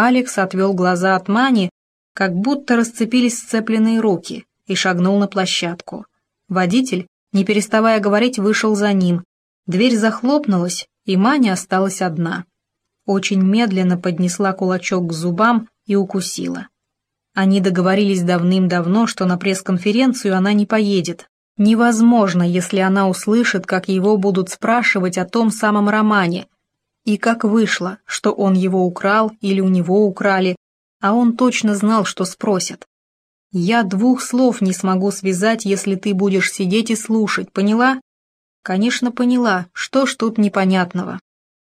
Алекс отвел глаза от Мани, как будто расцепились сцепленные руки, и шагнул на площадку. Водитель, не переставая говорить, вышел за ним. Дверь захлопнулась, и Маня осталась одна. Очень медленно поднесла кулачок к зубам и укусила. Они договорились давным-давно, что на пресс-конференцию она не поедет. Невозможно, если она услышит, как его будут спрашивать о том самом романе. И как вышло, что он его украл или у него украли, а он точно знал, что спросят. Я двух слов не смогу связать, если ты будешь сидеть и слушать, поняла? Конечно, поняла, что ж тут непонятного.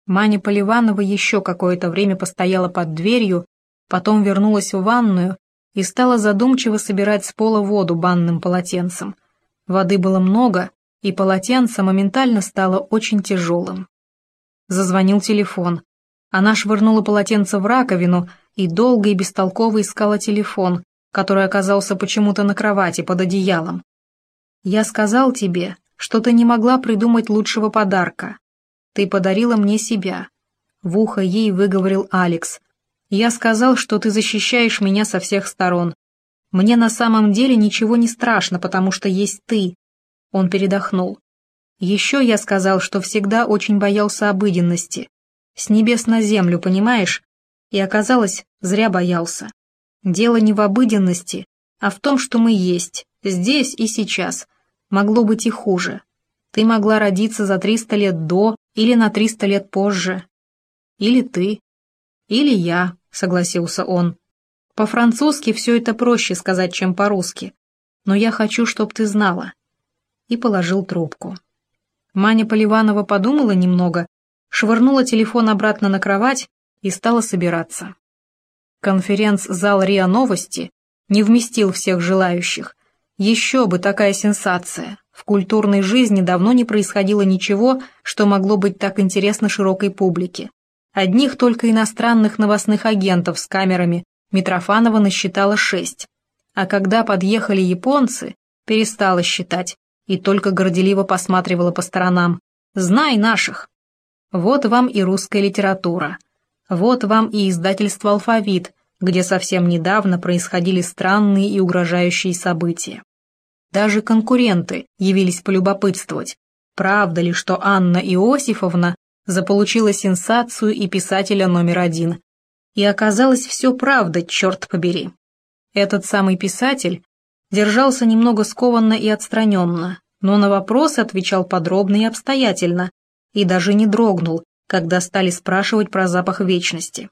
Маня Поливанова еще какое-то время постояла под дверью, потом вернулась в ванную и стала задумчиво собирать с пола воду банным полотенцем. Воды было много, и полотенце моментально стало очень тяжелым. Зазвонил телефон. Она швырнула полотенце в раковину и долго и бестолково искала телефон, который оказался почему-то на кровати под одеялом. «Я сказал тебе, что ты не могла придумать лучшего подарка. Ты подарила мне себя». В ухо ей выговорил Алекс. «Я сказал, что ты защищаешь меня со всех сторон. Мне на самом деле ничего не страшно, потому что есть ты». Он передохнул. «Еще я сказал, что всегда очень боялся обыденности. С небес на землю, понимаешь? И оказалось, зря боялся. Дело не в обыденности, а в том, что мы есть, здесь и сейчас. Могло быть и хуже. Ты могла родиться за 300 лет до или на 300 лет позже. Или ты. Или я, согласился он. По-французски все это проще сказать, чем по-русски. Но я хочу, чтоб ты знала. И положил трубку. Маня Поливанова подумала немного, швырнула телефон обратно на кровать и стала собираться. Конференц-зал РИА Новости не вместил всех желающих. Еще бы такая сенсация. В культурной жизни давно не происходило ничего, что могло быть так интересно широкой публике. Одних только иностранных новостных агентов с камерами Митрофанова насчитала шесть. А когда подъехали японцы, перестала считать и только горделиво посматривала по сторонам. «Знай наших!» Вот вам и русская литература. Вот вам и издательство «Алфавит», где совсем недавно происходили странные и угрожающие события. Даже конкуренты явились полюбопытствовать, правда ли, что Анна Иосифовна заполучила сенсацию и писателя номер один. И оказалось все правда, черт побери. Этот самый писатель держался немного скованно и отстраненно, но на вопросы отвечал подробно и обстоятельно, и даже не дрогнул, когда стали спрашивать про запах вечности.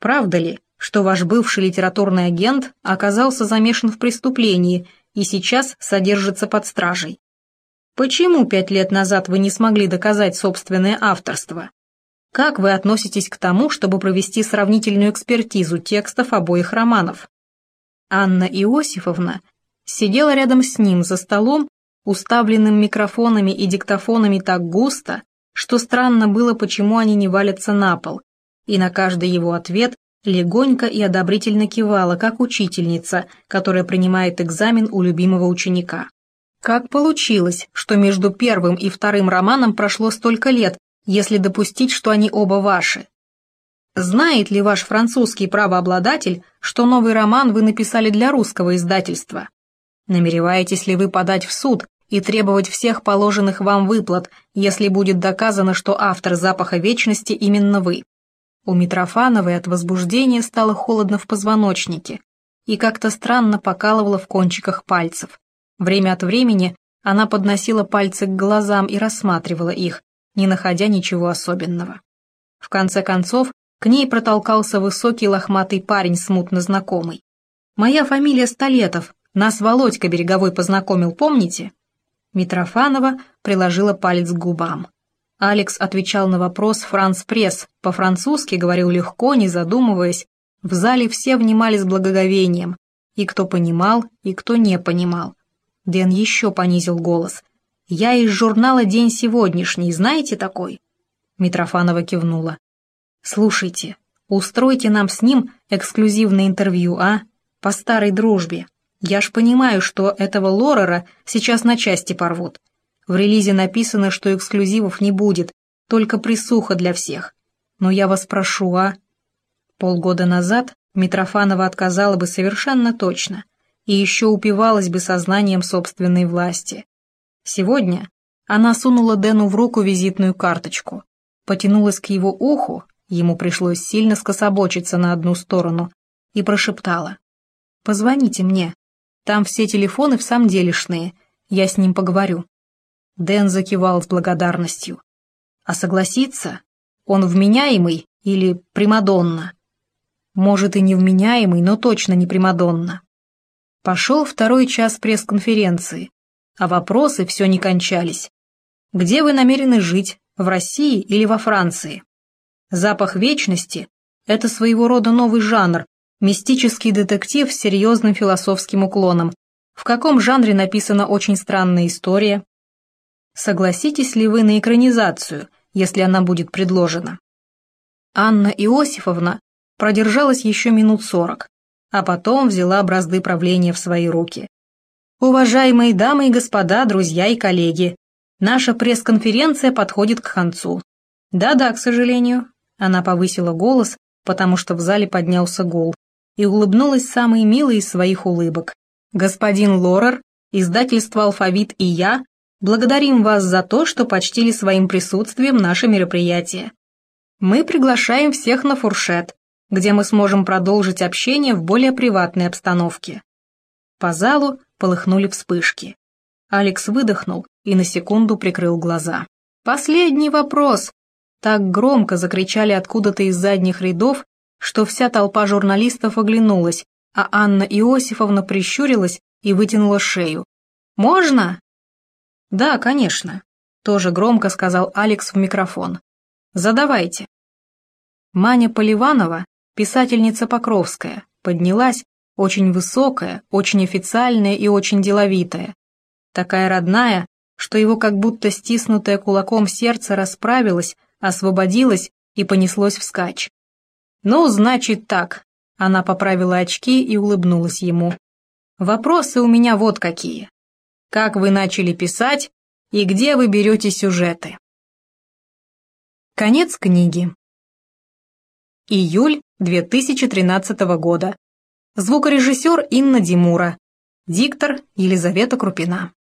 Правда ли, что ваш бывший литературный агент оказался замешан в преступлении и сейчас содержится под стражей? Почему пять лет назад вы не смогли доказать собственное авторство? Как вы относитесь к тому, чтобы провести сравнительную экспертизу текстов обоих романов? Анна Иосифовна сидела рядом с ним за столом, уставленным микрофонами и диктофонами так густо, что странно было, почему они не валятся на пол, и на каждый его ответ легонько и одобрительно кивала, как учительница, которая принимает экзамен у любимого ученика. Как получилось, что между первым и вторым романом прошло столько лет, если допустить, что они оба ваши? Знает ли ваш французский правообладатель, что новый роман вы написали для русского издательства? Намереваетесь ли вы подать в суд и требовать всех положенных вам выплат, если будет доказано, что автор «Запаха вечности» именно вы. У Митрофановой от возбуждения стало холодно в позвоночнике и как-то странно покалывало в кончиках пальцев. Время от времени она подносила пальцы к глазам и рассматривала их, не находя ничего особенного. В конце концов, к ней протолкался высокий лохматый парень, смутно знакомый. «Моя фамилия Столетов, нас Володька Береговой познакомил, помните?» Митрофанова приложила палец к губам. Алекс отвечал на вопрос «Франц Пресс», по-французски говорил легко, не задумываясь. В зале все внимали с благоговением, и кто понимал, и кто не понимал. Дэн еще понизил голос. «Я из журнала «День сегодняшний», знаете такой?» Митрофанова кивнула. «Слушайте, устройте нам с ним эксклюзивное интервью, а? По старой дружбе. Я ж понимаю, что этого Лорера сейчас на части порвут. В релизе написано, что эксклюзивов не будет, только присуха для всех. Но я вас прошу, а? Полгода назад Митрофанова отказала бы совершенно точно и еще упивалась бы сознанием собственной власти. Сегодня она сунула Дэну в руку визитную карточку, потянулась к его уху, ему пришлось сильно скособочиться на одну сторону, и прошептала. «Позвоните мне, там все телефоны в самом делешные, я с ним поговорю». Дэн закивал с благодарностью. «А согласиться? Он вменяемый или Примадонна?» «Может, и невменяемый, но точно не Примадонна». Пошел второй час пресс-конференции, а вопросы все не кончались. Где вы намерены жить, в России или во Франции? Запах вечности – это своего рода новый жанр, мистический детектив с серьезным философским уклоном. В каком жанре написана очень странная история? Согласитесь ли вы на экранизацию, если она будет предложена? Анна Иосифовна продержалась еще минут сорок, а потом взяла бразды правления в свои руки. Уважаемые дамы и господа, друзья и коллеги, наша пресс-конференция подходит к концу. Да-да, к сожалению. Она повысила голос, потому что в зале поднялся гул, и улыбнулась самой милой из своих улыбок. Господин Лорер, издательство «Алфавит» и я благодарим вас за то, что почтили своим присутствием наше мероприятие. Мы приглашаем всех на фуршет, где мы сможем продолжить общение в более приватной обстановке. По залу полыхнули вспышки. Алекс выдохнул и на секунду прикрыл глаза. «Последний вопрос!» Так громко закричали откуда-то из задних рядов, что вся толпа журналистов оглянулась, а Анна Иосифовна прищурилась и вытянула шею. «Можно?» «Да, конечно», — тоже громко сказал Алекс в микрофон. «Задавайте». Маня Поливанова писательница Покровская, поднялась, очень высокая, очень официальная и очень деловитая. Такая родная, что его как будто стиснутое кулаком сердце расправилось, освободилось и понеслось вскачь. «Ну, значит так», — она поправила очки и улыбнулась ему. «Вопросы у меня вот какие. Как вы начали писать и где вы берете сюжеты?» Конец книги. Июль 2013 года. Звукорежиссер Инна Димура. Диктор Елизавета Крупина.